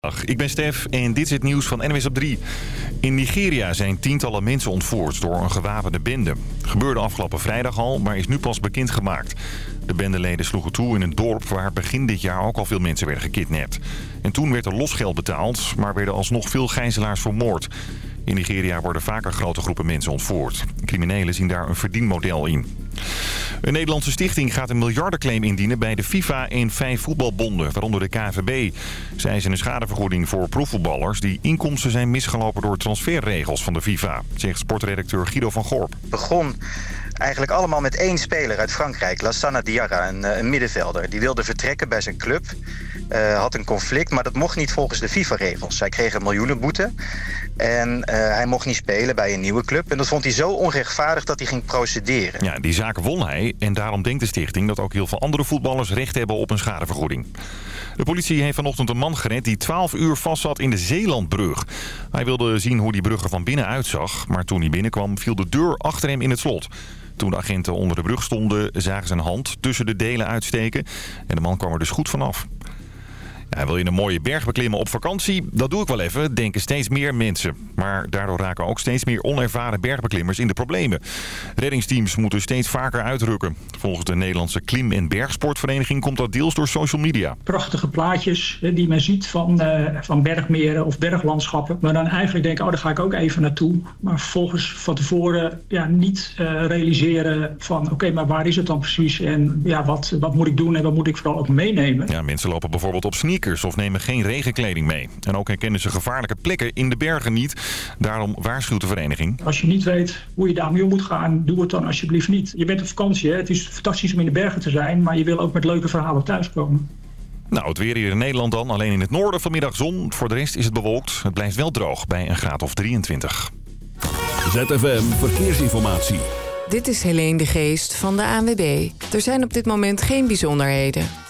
Dag, ik ben Stef en dit is het nieuws van NWS op 3. In Nigeria zijn tientallen mensen ontvoerd door een gewapende bende. Gebeurde afgelopen vrijdag al, maar is nu pas bekendgemaakt. De bendeleden sloegen toe in een dorp waar begin dit jaar ook al veel mensen werden gekidnapt. En toen werd er losgeld betaald, maar werden alsnog veel gijzelaars vermoord. In Nigeria worden vaker grote groepen mensen ontvoerd. Criminelen zien daar een verdienmodel in. Een Nederlandse stichting gaat een miljardenclaim indienen bij de FIFA en vijf voetbalbonden, waaronder de KVB. Zij eisen een schadevergoeding voor profvoetballers die inkomsten zijn misgelopen door transferregels van de FIFA, zegt sportredacteur Guido van Gorp. begon eigenlijk allemaal met één speler uit Frankrijk, Lassana Diarra, een, eh, middenvelder. Die wilde vertrekken bij zijn club, eh, had een conflict, maar dat mocht niet volgens de FIFA-regels. Hij kreeg een miljoenenboete en eh, hij mocht niet spelen bij een nieuwe club. En dat vond hij zo onrechtvaardig dat hij ging procederen. Ja, die zaak won hij en daarom denkt de stichting dat ook heel veel andere voetballers recht hebben op een schadevergoeding. De politie heeft vanochtend een man gered die 12 uur vastzat in de Zeelandbrug. Hij wilde zien hoe die brug er van binnen uitzag, maar toen hij binnenkwam viel de deur achter hem in het slot. Toen de agenten onder de brug stonden, zagen ze een hand tussen de delen uitsteken en de man kwam er dus goed vanaf. Wil je een mooie berg beklimmen op vakantie? Dat doe ik wel even, denken steeds meer mensen. Maar daardoor raken ook steeds meer onervaren bergbeklimmers in de problemen. Reddingsteams moeten steeds vaker uitrukken. Volgens de Nederlandse Klim- en Bergsportvereniging komt dat deels door social media. prachtige plaatjes die men ziet van, eh, van bergmeren of berglandschappen. Maar dan eigenlijk denken, oh daar ga ik ook even naartoe. Maar vervolgens van tevoren ja, niet eh, realiseren van oké, maar waar is het dan precies? En ja, wat, wat moet ik doen en wat moet ik vooral ook meenemen? Ja, mensen lopen bijvoorbeeld op sneakers of nemen geen regenkleding mee. En ook herkennen ze gevaarlijke plekken in de bergen niet. Daarom waarschuwt de vereniging. Als je niet weet hoe je daarmee om moet gaan, doe het dan alsjeblieft niet. Je bent op vakantie, hè? het is fantastisch om in de bergen te zijn, maar je wil ook met leuke verhalen thuiskomen. Nou, het weer hier in Nederland dan. Alleen in het noorden vanmiddag zon. Voor de rest is het bewolkt. Het blijft wel droog bij een graad of 23. ZFM Verkeersinformatie. Dit is Helene de Geest van de ANWB. Er zijn op dit moment geen bijzonderheden.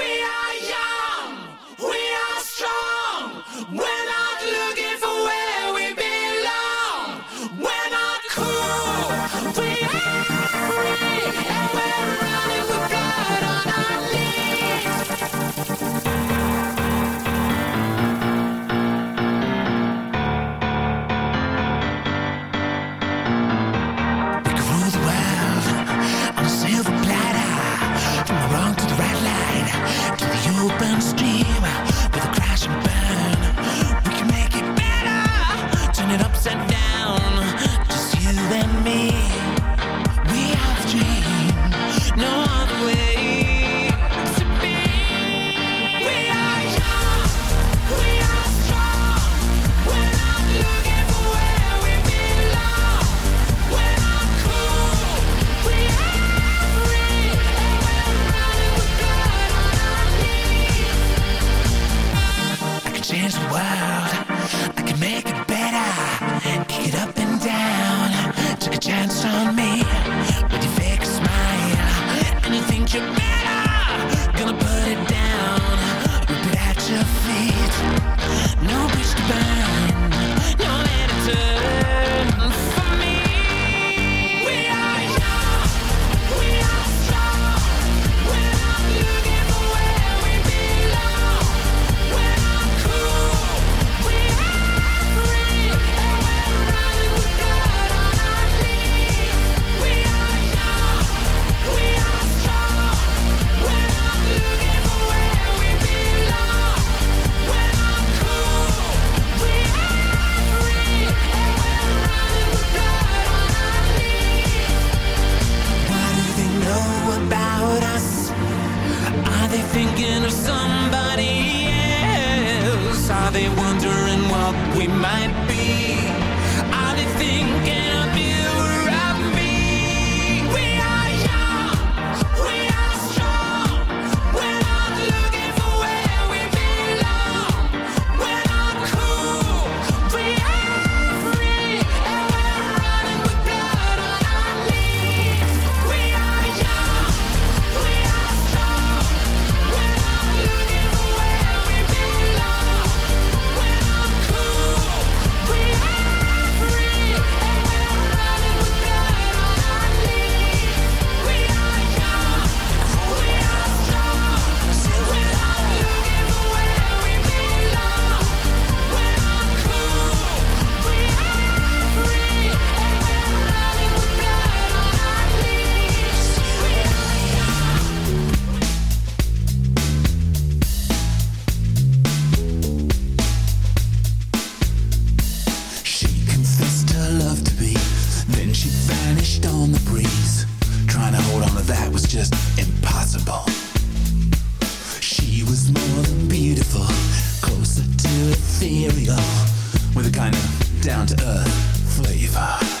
just impossible. She was more than beautiful, closer to ethereal, with a kind of down to earth flavor.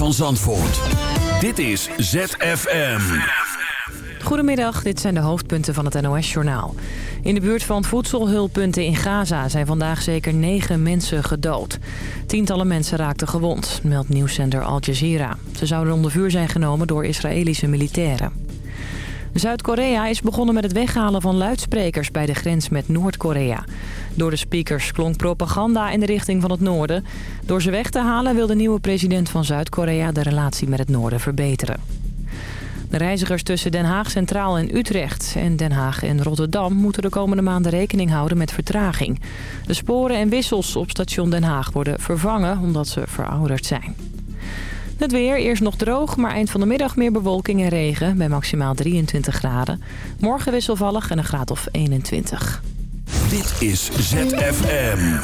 van Zandvoort. Dit is ZFM. Goedemiddag, dit zijn de hoofdpunten van het NOS-journaal. In de buurt van voedselhulppunten in Gaza zijn vandaag zeker negen mensen gedood. Tientallen mensen raakten gewond, meldt nieuwszender Al Jazeera. Ze zouden onder vuur zijn genomen door Israëlische militairen. Zuid-Korea is begonnen met het weghalen van luidsprekers bij de grens met Noord-Korea. Door de speakers klonk propaganda in de richting van het noorden. Door ze weg te halen wil de nieuwe president van Zuid-Korea de relatie met het noorden verbeteren. De reizigers tussen Den Haag Centraal en Utrecht en Den Haag en Rotterdam moeten de komende maanden rekening houden met vertraging. De sporen en wissels op station Den Haag worden vervangen omdat ze verouderd zijn. Het weer, eerst nog droog, maar eind van de middag meer bewolking en regen bij maximaal 23 graden. Morgen wisselvallig en een graad of 21. Dit is ZFM.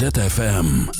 ZFM.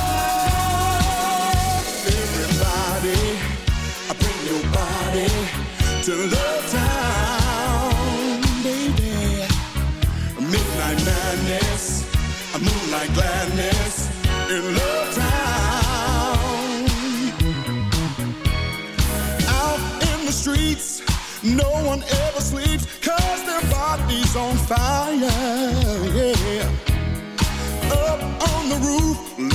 Everybody, I bring your body to Love Town, baby. Midnight madness, a moonlight gladness in Love Town. Out in the streets, no one ever sleeps, cause their body's on fire, yeah. Up on the roof,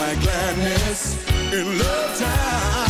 moonlight gladness in Love Town,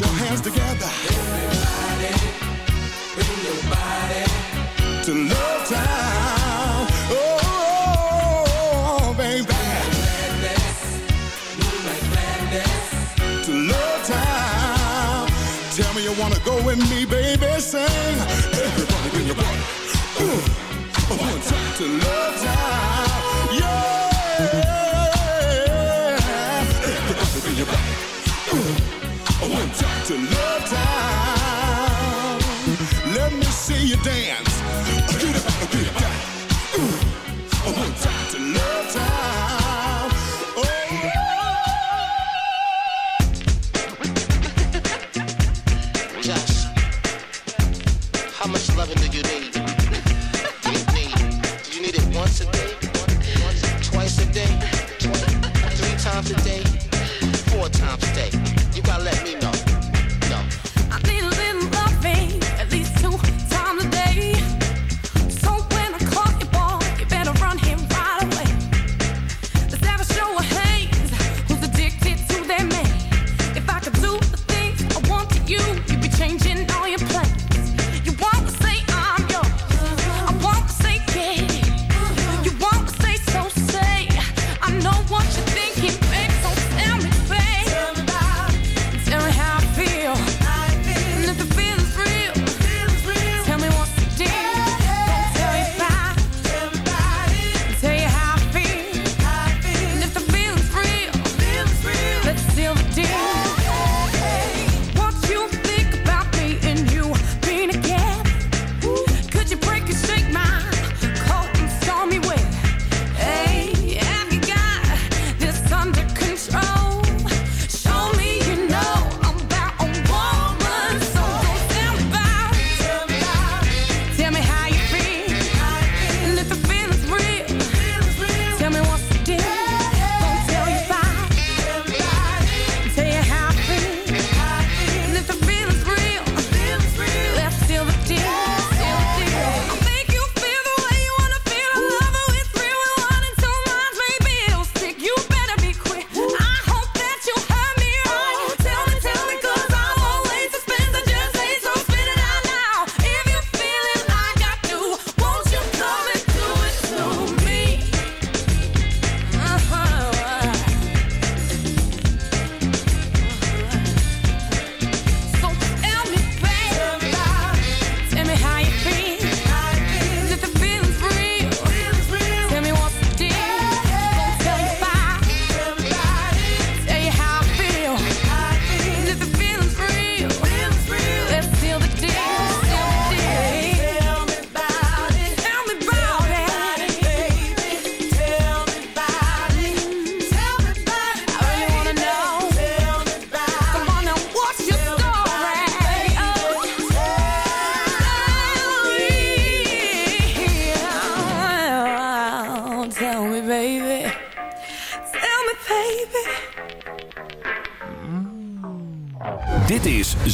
Your hands together. Everybody, bring your body to Love Town. Oh, oh, oh, baby. To Love Town. Tell me you wanna go with me, baby. Sing. Everybody, bring your body. Ooh. To Love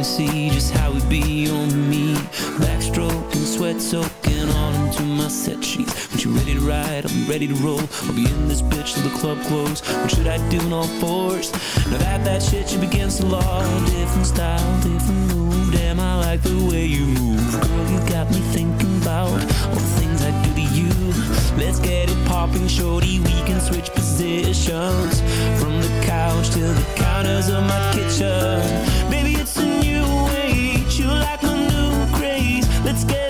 To see just how it be on me. Backstroke and sweat soaking all into my set sheets. When you ready to ride, be ready to roll. I'll be in this bitch till the club close. What should I do in all fours? Now that that shit should begins the law. Different style, different move. Damn, I like the way you move. Girl, you got me thinking about all the things I do. Let's get it popping, shorty. We can switch positions from the couch to the counters of my kitchen. Baby, it's a new age. You like my new craze. Let's get